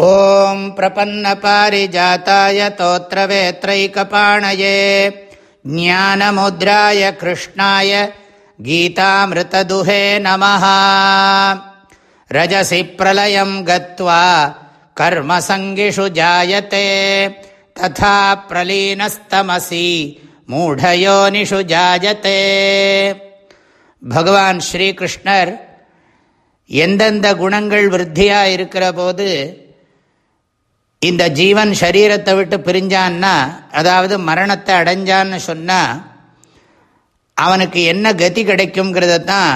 ॐ प्रपन्नपारिजाताय तोत्रवेत्रैकपाणये ज्ञानमुद्राय कृष्णाय गीतामृतदुहे नमः रजसि प्रलयं गत्वा कर्मसङ्गिषु जायते तथा प्रलीनस्तमसि மூடயோனிஷு ஜாஜத்தே பகவான் ஸ்ரீகிருஷ்ணர் எந்தெந்த குணங்கள் விருத்தியாக இருக்கிற போது இந்த ஜீவன் சரீரத்தை விட்டு பிரிஞ்சான்னா அதாவது மரணத்தை அடைஞ்சான்னு சொன்னால் அவனுக்கு என்ன கதி கிடைக்குங்கிறத தான்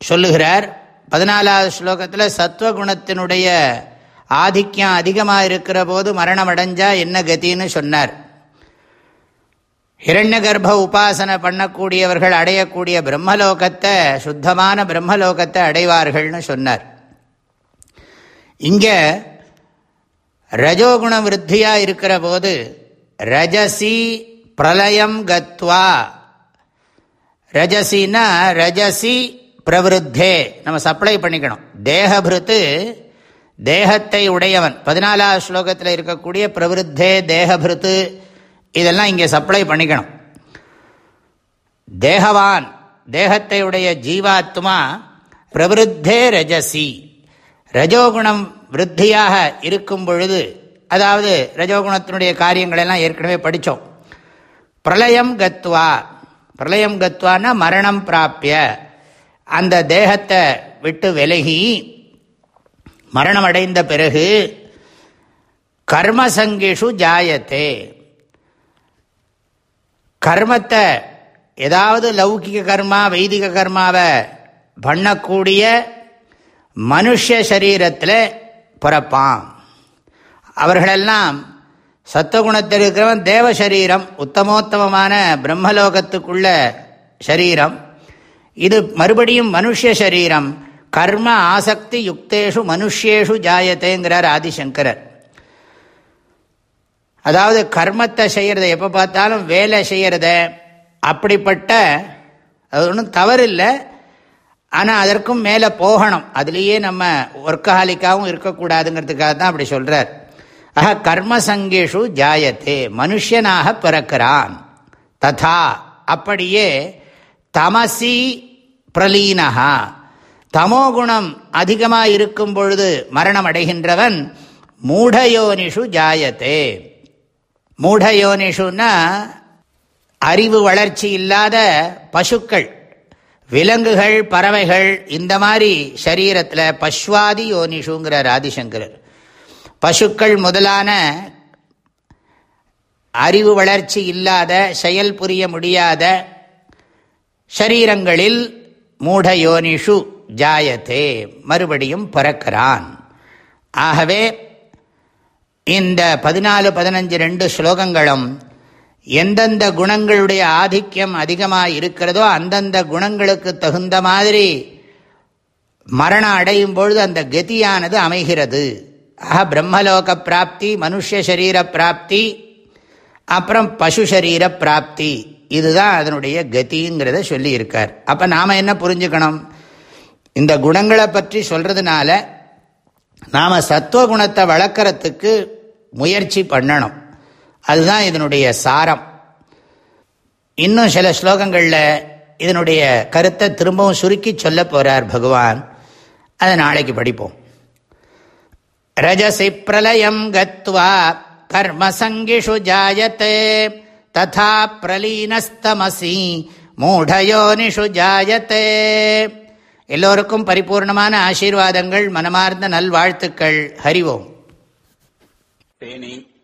சொல்லுகிறார். பதினாலாவது ஸ்லோகத்தில் சத்வகுணத்தினுடைய ஆதிக்கம் அதிகமாக இருக்கிற போது மரணம் அடைஞ்சால் என்ன கத்தின்னு சொன்னார். ஹிரண்ய கர்ப்ப உபாசனை பண்ணக்கூடியவர்கள் அடையக்கூடிய பிரம்மலோகத்தை சுத்தமான பிரம்மலோகத்தை அடைவார்கள்னு சொன்னார். இங்கே ரஜோகுண விருத்தியாக இருக்கிற போது ரஜசி பிரளயம் கத்வா. ரஜசினா ரஜசி பிரவருத்தே. நம்ம சப்ளை பண்ணிக்கணும். தேகபிருத்து தேகத்தை உடையவன். பதினாலாவது ஸ்லோகத்தில் இருக்கக்கூடிய பிரவருத்தே தேகபிருத்து இதெல்லாம் இங்கே சப்ளை பண்ணிக்கணும். தேகவான் தேகத்தை உடைய ஜீவாத்மா பிரவருத்தே ரஜசி. ரஜோகுணம் விருத்தியாக இருக்கும் பொழுது அதாவது ரஜோகுணத்தினுடைய காரியங்கள் எல்லாம் ஏற்கனவே படித்தோம் பிரளயம் கத்வா பிரளயம் கத்வான்னா மரணம் பிராப்பிய அந்த தேகத்தை விட்டு விலகி மரணம் அடைந்த பிறகு கர்மசங்கிஷு ஜாயத்தே. கர்மத்தை ஏதாவது லௌகிக கர்மா வைதிக கர்மாவை பண்ணக்கூடிய மனுஷ சரீரத்தில் பிறப்பான். அவர்களெல்லாம் சத்துவகுணத்தில் இருக்கிறவன் தேவ சரீரம் உத்தமோத்தமமான பிரம்மலோகத்துக்குள்ள சரீரம். இது மறுபடியும் மனுஷ சரீரம். கர்ம ஆசக்தி யுக்தேஷு மனுஷேஷு ஜாயத்தேங்கிறார் ஆதிசங்கரர். அதாவது கர்மத்தை செய்கிறத எப்போ பார்த்தாலும் வேலை செய்கிறத அப்படிப்பட்ட அது ஒன்றும் தவறு இல்லை ஆனால் அதற்கும் மேலே போகணும். அதுலேயே நம்ம ஒர்க்கஹாலிக்காகவும் இருக்கக்கூடாதுங்கிறதுக்காக தான் அப்படி சொல்கிறார் ஆக கர்மசங்கேஷு ஜாயத்தே மனுஷனாக பிறக்கிறான். ததா அப்படியே தமசி பிரலீனஹா. தமோகுணம் அதிகமாக இருக்கும் பொழுது மரணம் அடைகின்றவன் மூடயோனிஷு ஜாயத்தே. மூடயோனிஷுன்னா அறிவு வளர்ச்சி இல்லாத பசுக்கள். விலங்குகள் பறவைகள் இந்த மாதிரி சரீரத்தில் பஸ்வாதி யோனிஷுங்கிறார் ஆதிசங்கரர். பசுக்கள் முதலான அறிவு வளர்ச்சி இல்லாத செயல் புரிய முடியாத ஷரீரங்களில் மூட யோனிஷு ஜாயத்தே மறுபடியும் பறக்கிறான். ஆகவே இந்த பதினாலு பதினஞ்சு ரெண்டு ஸ்லோகங்களும் எந்தெந்த குணங்களுடைய ஆதிக்கம் அதிகமாக இருக்கிறதோ அந்தந்த குணங்களுக்கு தகுந்த மாதிரி மரணம் அடையும் பொழுது அந்த கதியானது அமைகிறது. ஆக பிரம்மலோக பிராப்தி மனுஷ சரீர பிராப்தி அப்புறம் பசு சரீர பிராப்தி. இதுதான் அதனுடைய கதிங்கிறத சொல்லி இருக்கார் அப்போ நாம் என்ன புரிஞ்சுக்கணும்? இந்த குணங்களை பற்றி சொல்கிறதுனால நாம் சத்துவகுணத்தை வளர்க்குறதுக்கு முயற்சி பண்ணணும். அதுதான் இதனுடைய சாரம். இன்னும் சில ஸ்லோகங்களில் இதனுடைய கருத்தை திரும்பவும் சுருக்கி சொல்ல போகிறார் பகவான். அதை நாளைக்கு படிப்போம். ரஜசி பிரலயம் கத்வா கர்மசங்கிஷு ஜாயத்தே ததா பிரலீனஸ்தமசி மூடயோனிஷு ஜாயத்தே. எல்லோருக்கும் பரிபூர்ணமான ஆசீர்வாதங்கள் மனமார்ந்த நல்வாழ்த்துக்கள். ஹரிவோம். தேனி.